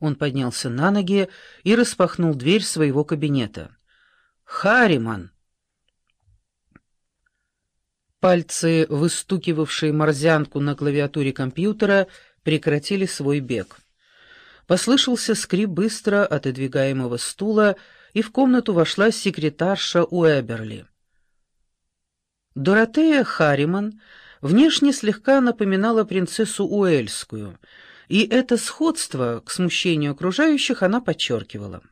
Он поднялся на ноги и распахнул дверь своего кабинета. «Харриман!» Пальцы, выстукивавшие морзянку на клавиатуре компьютера, прекратили свой бег. Послышался скрип быстро отодвигаемого стула, и в комнату вошла секретарша Уэберли. Доротея Харриман внешне слегка напоминала принцессу Уэльскую, и это сходство, к смущению окружающих, она подчеркивала.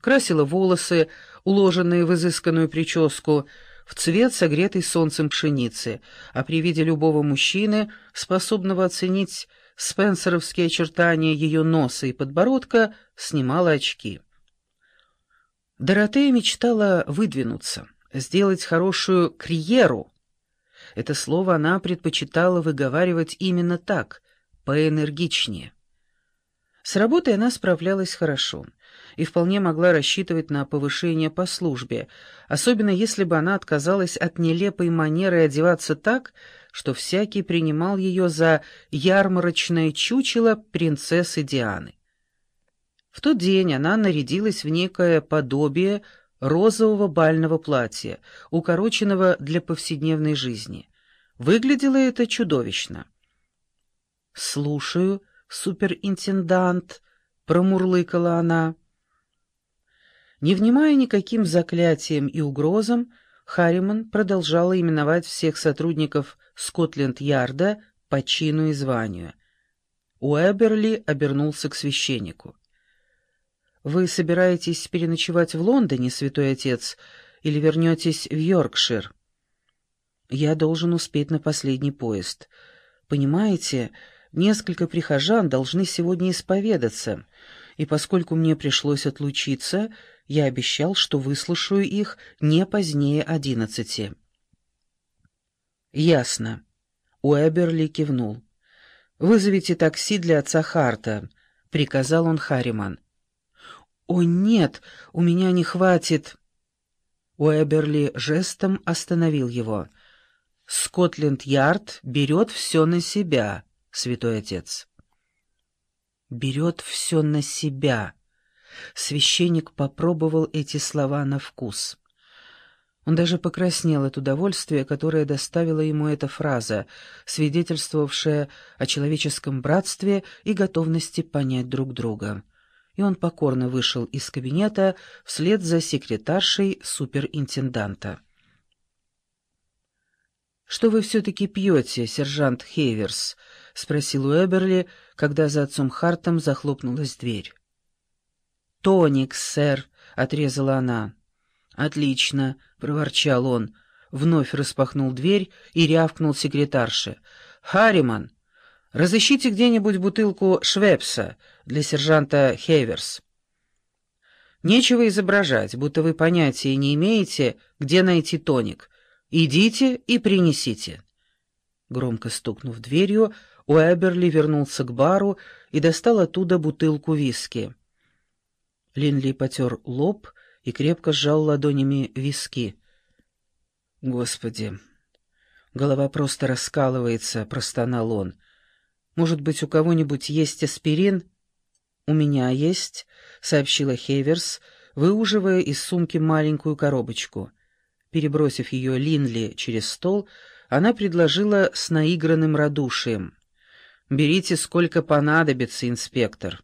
Красила волосы, уложенные в изысканную прическу, в цвет согретой солнцем пшеницы, а при виде любого мужчины, способного оценить спенсеровские очертания ее носа и подбородка, снимала очки. Доротея мечтала выдвинуться, сделать хорошую карьеру. Это слово она предпочитала выговаривать именно так, поэнергичнее. С работой она справлялась хорошо и вполне могла рассчитывать на повышение по службе, особенно если бы она отказалась от нелепой манеры одеваться так, что всякий принимал ее за ярмарочное чучело принцессы Дианы. В тот день она нарядилась в некое подобие розового бального платья, укороченного для повседневной жизни. Выглядело это чудовищно. «Слушаю, суперинтендант», — промурлыкала она. Не внимая никаким заклятиям и угрозам, Харриман продолжала именовать всех сотрудников Скотленд-Ярда по чину и званию. Уэберли обернулся к священнику. «Вы собираетесь переночевать в Лондоне, святой отец, или вернетесь в Йоркшир?» «Я должен успеть на последний поезд. Понимаете, несколько прихожан должны сегодня исповедаться, и поскольку мне пришлось отлучиться, я обещал, что выслушаю их не позднее одиннадцати». «Ясно». Уэберли кивнул. «Вызовите такси для отца Харта», — приказал он Харриман. «О, нет, у меня не хватит...» Уэберли жестом остановил его. «Скотленд-Ярд берет все на себя, святой отец». «Берет все на себя». Священник попробовал эти слова на вкус. Он даже покраснел от удовольствия, которое доставила ему эта фраза, свидетельствовавшая о человеческом братстве и готовности понять друг друга и он покорно вышел из кабинета вслед за секретаршей суперинтенданта. «Что вы все-таки пьете, сержант Хейверс?» — спросил Уэберли, когда за отцом Хартом захлопнулась дверь. «Тоник, сэр», — отрезала она. «Отлично», — проворчал он, вновь распахнул дверь и рявкнул секретарше. «Харриман, Разыщите где-нибудь бутылку Швепса для сержанта Хейверс. Нечего изображать, будто вы понятия не имеете, где найти тоник. Идите и принесите. Громко стукнув дверью, Уэберли вернулся к бару и достал оттуда бутылку виски. Линли потер лоб и крепко сжал ладонями виски. «Господи, голова просто раскалывается», — простонал он. Может быть, у кого-нибудь есть аспирин?» «У меня есть», — сообщила Хейверс, выуживая из сумки маленькую коробочку. Перебросив ее Линли через стол, она предложила с наигранным радушием. «Берите, сколько понадобится, инспектор».